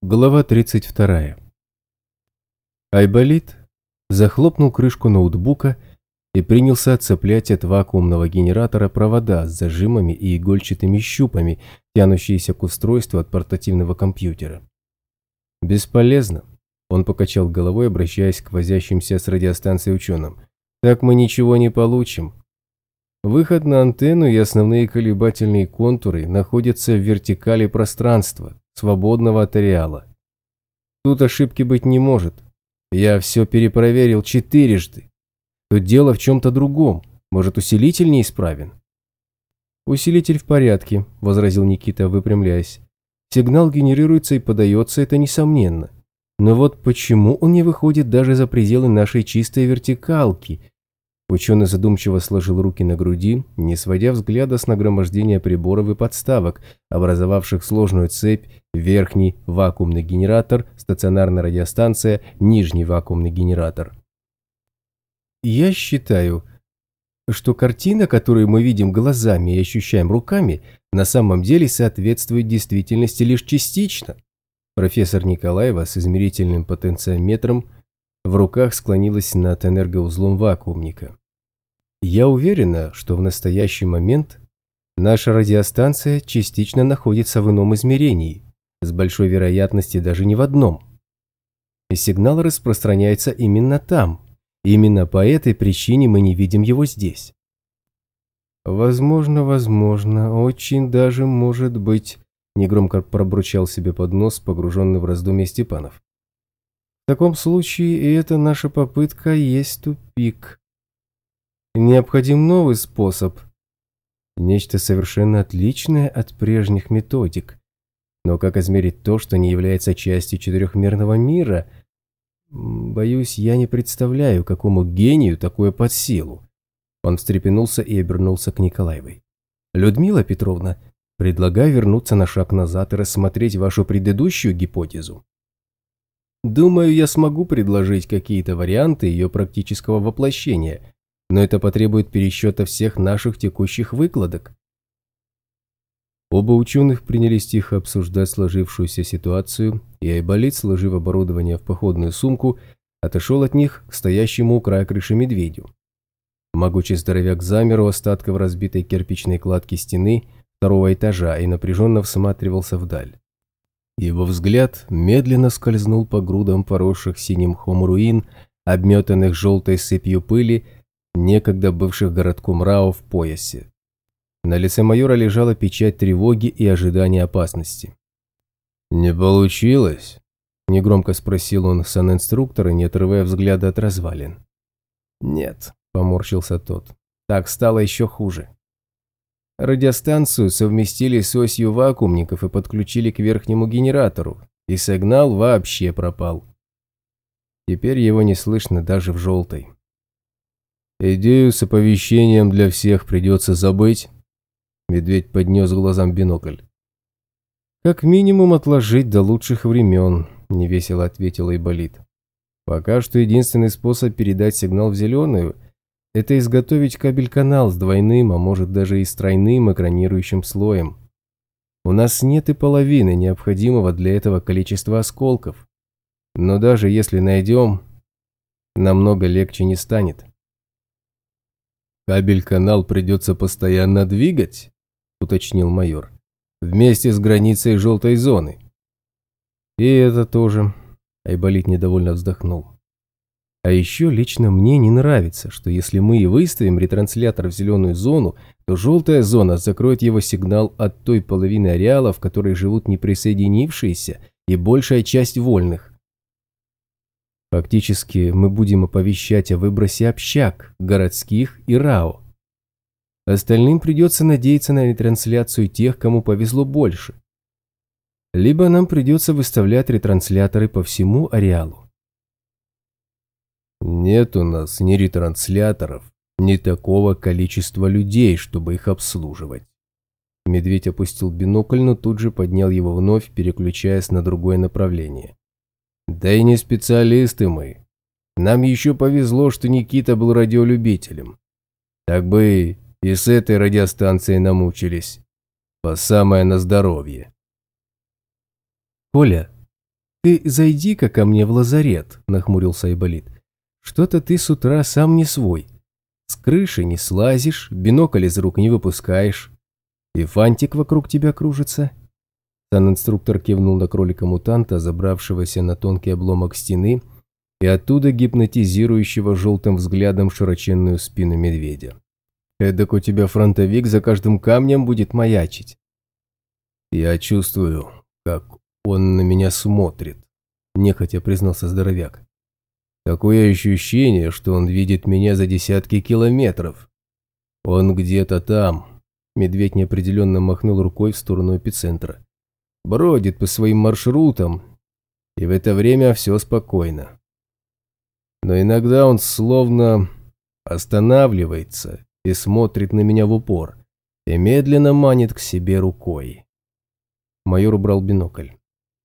Глава 32. Айболит захлопнул крышку ноутбука и принялся отцеплять от вакуумного генератора провода с зажимами и игольчатыми щупами, тянущиеся к устройству от портативного компьютера. «Бесполезно», – он покачал головой, обращаясь к возящимся с радиостанцией ученым. «Так мы ничего не получим. Выход на антенну и основные колебательные контуры находятся в вертикали пространства, свободного от ареала. Тут ошибки быть не может. Я все перепроверил четырежды. Тут дело в чем-то другом. Может, усилитель неисправен? «Усилитель в порядке», – возразил Никита, выпрямляясь. «Сигнал генерируется и подается, это несомненно. Но вот почему он не выходит даже за пределы нашей чистой вертикалки, Ученый задумчиво сложил руки на груди, не сводя взгляда с нагромождения приборов и подставок, образовавших сложную цепь, верхний вакуумный генератор, стационарная радиостанция, нижний вакуумный генератор. Я считаю, что картина, которую мы видим глазами и ощущаем руками, на самом деле соответствует действительности лишь частично. Профессор Николаева с измерительным потенциометром в руках склонилась над энергоузлом вакуумника. Я уверена, что в настоящий момент наша радиостанция частично находится в ином измерении, с большой вероятностью даже не в одном. И сигнал распространяется именно там. Именно по этой причине мы не видим его здесь. Возможно, возможно, очень даже может быть, негромко пробручал себе под нос, погруженный в раздумье Степанов. В таком случае и эта наша попытка есть тупик. Необходим новый способ. Нечто совершенно отличное от прежних методик. Но как измерить то, что не является частью четырехмерного мира? Боюсь, я не представляю, какому гению такое под силу. Он встрепенулся и обернулся к Николаевой. «Людмила Петровна, предлагаю вернуться на шаг назад и рассмотреть вашу предыдущую гипотезу. Думаю, я смогу предложить какие-то варианты ее практического воплощения – но это потребует пересчета всех наших текущих выкладок. Оба ученых принялись тихо обсуждать сложившуюся ситуацию, и Айболит, сложив оборудование в походную сумку, отошел от них к стоящему у края крыши медведю. Могучий здоровяк замер у остатков разбитой кирпичной кладки стены второго этажа и напряженно всматривался вдаль. Его взгляд медленно скользнул по грудам поросших синим хом руин, обметанных желтой сыпью пыли, некогда бывших городком Рао в поясе. На лице майора лежала печать тревоги и ожидания опасности. «Не получилось?» – негромко спросил он санинструктора, не отрывая взгляда от развалин. «Нет», – поморщился тот. «Так стало еще хуже. Радиостанцию совместили с осью вакуумников и подключили к верхнему генератору, и сигнал вообще пропал. Теперь его не слышно даже в желтой. Идею с оповещением для всех придется забыть. Медведь поднес глазам бинокль. Как минимум отложить до лучших времен, невесело ответил Айболит. Пока что единственный способ передать сигнал в зеленую – это изготовить кабель-канал с двойным, а может даже и с тройным экранирующим слоем. У нас нет и половины необходимого для этого количества осколков. Но даже если найдем, намного легче не станет. «Кабель-канал придется постоянно двигать», – уточнил майор. «Вместе с границей желтой зоны». «И это тоже», – Айболит недовольно вздохнул. «А еще лично мне не нравится, что если мы и выставим ретранслятор в зеленую зону, то желтая зона закроет его сигнал от той половины ареала, в которой живут неприсоединившиеся и большая часть вольных. Фактически мы будем оповещать о выбросе общак, городских и РАО. Остальным придется надеяться на ретрансляцию тех, кому повезло больше. Либо нам придется выставлять ретрансляторы по всему ареалу. Нет у нас ни ретрансляторов, ни такого количества людей, чтобы их обслуживать. Медведь опустил бинокль, но тут же поднял его вновь, переключаясь на другое направление. Да и не специалисты мы. Нам еще повезло, что Никита был радиолюбителем. Так бы и с этой радиостанцией намучились. По самое на здоровье. Коля, «Ты зайди-ка ко мне в лазарет», – нахмурился Айболит. «Что-то ты с утра сам не свой. С крыши не слазишь, бинокль из рук не выпускаешь. И фантик вокруг тебя кружится». Сан-инструктор кивнул на кролика-мутанта, забравшегося на тонкий обломок стены, и оттуда гипнотизирующего желтым взглядом широченную спину медведя. «Эдак у тебя фронтовик за каждым камнем будет маячить». «Я чувствую, как он на меня смотрит», – нехотя признался здоровяк. «Такое ощущение, что он видит меня за десятки километров. Он где-то там». Медведь неопределенно махнул рукой в сторону эпицентра. «Бродит по своим маршрутам, и в это время все спокойно. Но иногда он словно останавливается и смотрит на меня в упор, и медленно манит к себе рукой. Майор убрал бинокль.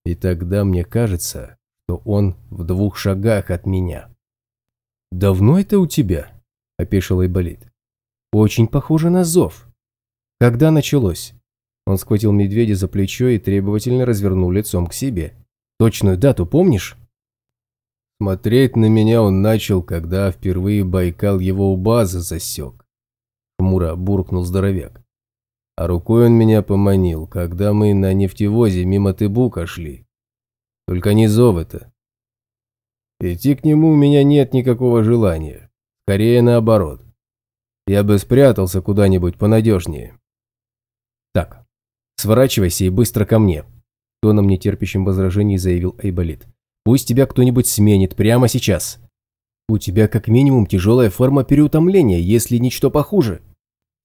И тогда мне кажется, что он в двух шагах от меня. «Давно это у тебя?» – опешил Айболит. «Очень похоже на зов. Когда началось?» Он схватил медведя за плечо и требовательно развернул лицом к себе. «Точную дату помнишь?» Смотреть на меня он начал, когда впервые Байкал его у базы засек. Хмуро буркнул здоровяк. А рукой он меня поманил, когда мы на нефтевозе мимо Тыбука шли. Только не зов это. Идти к нему у меня нет никакого желания. Скорее наоборот. Я бы спрятался куда-нибудь понадежнее. Так, сворачивайся и быстро ко мне. Тоном нетерпящим возражений заявил Айболит. Пусть тебя кто-нибудь сменит прямо сейчас. У тебя как минимум тяжелая форма переутомления, если ничто похуже.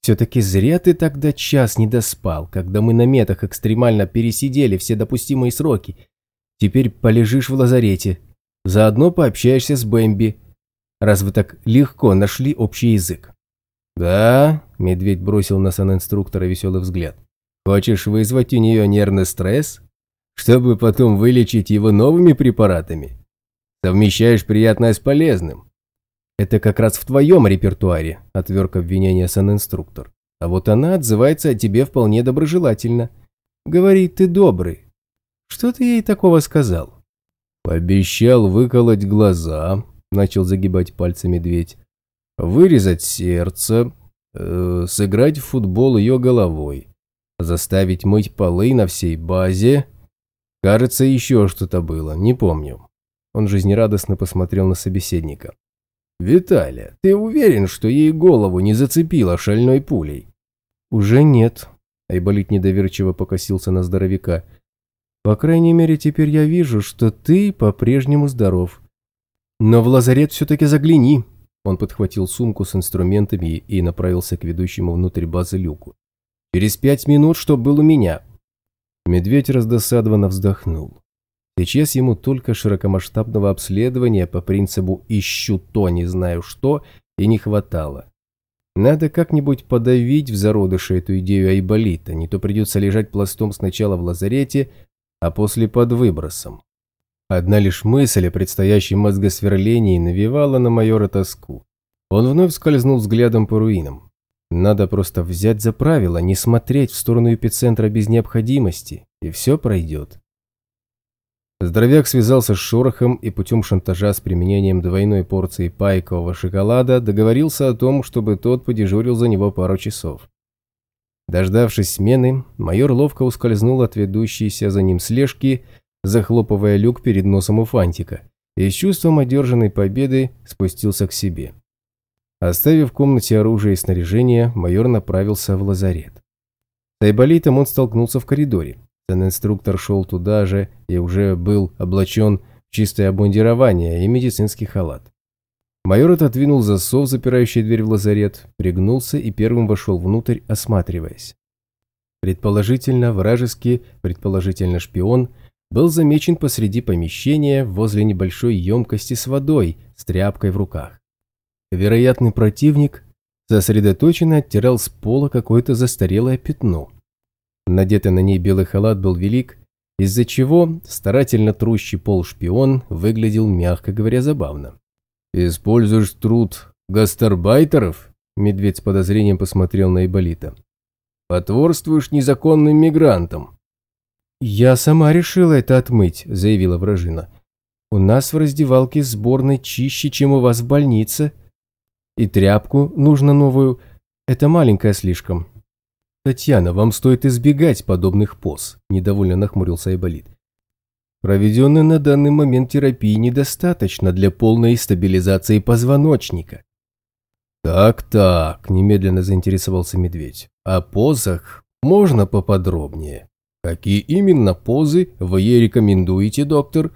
Все-таки зря ты тогда час не доспал, когда мы на метах экстремально пересидели все допустимые сроки. Теперь полежишь в лазарете. Заодно пообщаешься с Бэмби. Раз вы так легко нашли общий язык. «Да?» – медведь бросил на санинструктора веселый взгляд. «Хочешь вызвать у нее нервный стресс? Чтобы потом вылечить его новыми препаратами? Совмещаешь приятное с полезным. «Это как раз в твоем репертуаре», – отверг обвинение сан-инструктор. «А вот она отзывается о тебе вполне доброжелательно. Говорит, ты добрый. Что ты ей такого сказал?» «Пообещал выколоть глаза», – начал загибать пальцы медведь. «Вырезать сердце, э, сыграть в футбол ее головой, заставить мыть полы на всей базе. Кажется, еще что-то было, не помню». Он жизнерадостно посмотрел на собеседника. «Виталя, ты уверен, что ей голову не зацепило шальной пулей?» «Уже нет», – Айболит недоверчиво покосился на здоровяка. «По крайней мере, теперь я вижу, что ты по-прежнему здоров. Но в лазарет все-таки загляни». Он подхватил сумку с инструментами и направился к ведущему внутрь базы люку. «Через пять минут, что был у меня». Медведь раздосадованно вздохнул. Сейчас ему только широкомасштабного обследования по принципу «ищу то, не знаю что» и не хватало. Надо как-нибудь подавить в зародыше эту идею Айболита, не то придется лежать пластом сначала в лазарете, а после под выбросом. Одна лишь мысль о предстоящем мозгосверлении навевала на майора тоску. Он вновь скользнул взглядом по руинам. Надо просто взять за правило не смотреть в сторону эпицентра без необходимости, и все пройдет. Здоровяк связался с Шорохом и путем шантажа с применением двойной порции пайкового шоколада договорился о том, чтобы тот подежурил за него пару часов. Дождавшись смены, майор ловко ускользнул от ведущейся за ним слежки, захлопывая люк перед носом у Фантика, и с чувством одержанной победы спустился к себе. Оставив в комнате оружие и снаряжение, майор направился в лазарет. С Айболитом он столкнулся в коридоре. Инструктор шел туда же и уже был облачен в чистое обмундирование и медицинский халат. Майор отодвинул засов, запирающий дверь в лазарет, пригнулся и первым вошел внутрь, осматриваясь. Предположительно, вражеский, предположительно шпион, был замечен посреди помещения возле небольшой емкости с водой с тряпкой в руках. Вероятный противник сосредоточенно оттирал с пола какое-то застарелое пятно – Надетый на ней белый халат был велик, из-за чего старательно трущий пол шпион выглядел, мягко говоря, забавно. «Используешь труд гастарбайтеров?» Медведь с подозрением посмотрел на Иболита. «Потворствуешь незаконным мигрантам». «Я сама решила это отмыть», – заявила вражина. «У нас в раздевалке сборной чище, чем у вас в больнице. И тряпку нужно новую. Это маленькая слишком». «Татьяна, вам стоит избегать подобных поз», – недовольно нахмурился Айболит. Проведенной на данный момент терапии недостаточно для полной стабилизации позвоночника. «Так-так», – немедленно заинтересовался медведь. «О позах можно поподробнее? Какие именно позы вы рекомендуете, доктор?»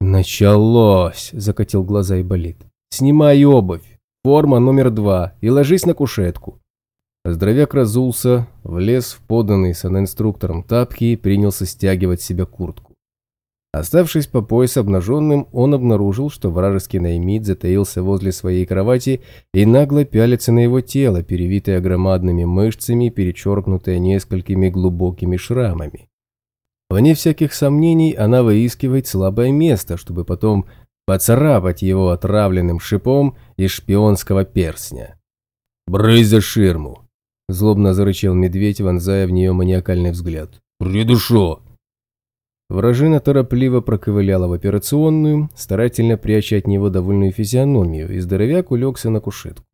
«Началось», – закатил глаза и болит. «Снимай обувь, форма номер два, и ложись на кушетку». Здоровяк разулся, влез в поданный санинструктором тапки и принялся стягивать себе куртку. Оставшись по пояс обнаженным, он обнаружил, что вражеский наймит затаился возле своей кровати и нагло пялится на его тело, перевитое громадными мышцами, перечеркнутое несколькими глубокими шрамами. Вне всяких сомнений она выискивает слабое место, чтобы потом поцарапать его отравленным шипом из шпионского перстня. «Брысь за ширму!» – злобно зарычал медведь, вонзая в нее маниакальный взгляд. «Придушу!» Вражина торопливо проковыляла в операционную, старательно пряча от него довольную физиономию, и здоровяк улегся на кушетку.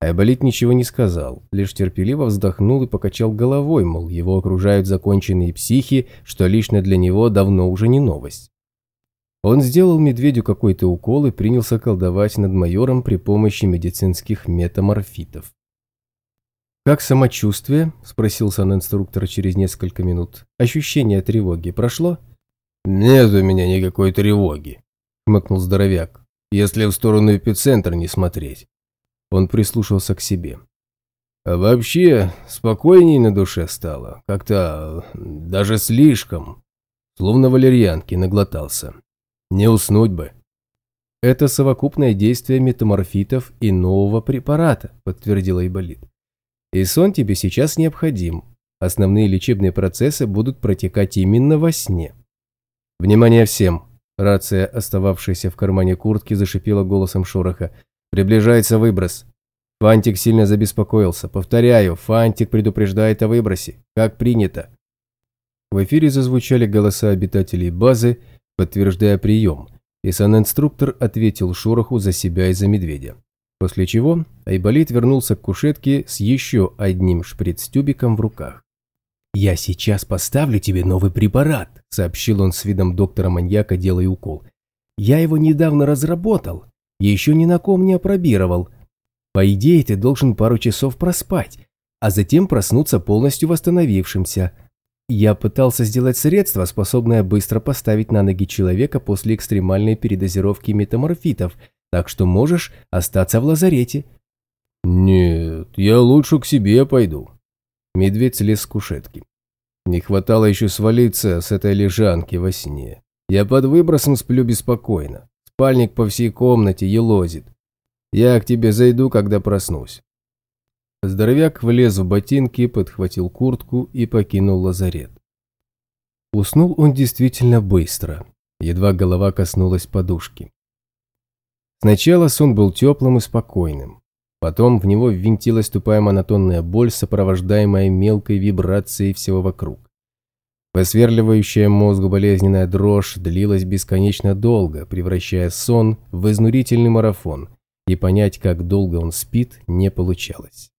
Айболит ничего не сказал, лишь терпеливо вздохнул и покачал головой, мол, его окружают законченные психи, что лично для него давно уже не новость. Он сделал медведю какой-то укол и принялся колдовать над майором при помощи медицинских метаморфитов. «Как самочувствие?» – спросил сан-инструктор через несколько минут. «Ощущение тревоги прошло?» «Нет у меня никакой тревоги», – хмыкнул здоровяк, «если в сторону эпицентра не смотреть». Он прислушался к себе. А вообще, спокойней на душе стало. Как-то даже слишком. Словно валерьянки наглотался. Не уснуть бы. Это совокупное действие метаморфитов и нового препарата, подтвердил Айболит. И сон тебе сейчас необходим. Основные лечебные процессы будут протекать именно во сне. Внимание всем! Рация, остававшаяся в кармане куртки, зашипела голосом шороха. Приближается выброс. Фантик сильно забеспокоился. Повторяю, Фантик предупреждает о выбросе. Как принято. В эфире зазвучали голоса обитателей базы, подтверждая прием, и санинструктор ответил шороху за себя и за медведя. После чего Айболит вернулся к кушетке с еще одним шприц-тюбиком в руках. «Я сейчас поставлю тебе новый препарат», – сообщил он с видом доктора-маньяка, делая укол. «Я его недавно разработал, еще ни на ком не опробировал. По идее, ты должен пару часов проспать, а затем проснуться полностью восстановившимся. Я пытался сделать средство, способное быстро поставить на ноги человека после экстремальной передозировки метаморфитов – так что можешь остаться в лазарете». «Нет, я лучше к себе пойду». Медведь слез с кушетки. Не хватало еще свалиться с этой лежанки во сне. Я под выбросом сплю беспокойно. Спальник по всей комнате елозит. Я к тебе зайду, когда проснусь. Здоровяк влез в ботинки, подхватил куртку и покинул лазарет. Уснул он действительно быстро. Едва голова коснулась подушки. Сначала сон был теплым и спокойным. Потом в него ввинтилась тупая монотонная боль, сопровождаемая мелкой вибрацией всего вокруг. Посверливающая мозгу болезненная дрожь длилась бесконечно долго, превращая сон в изнурительный марафон, и понять, как долго он спит, не получалось.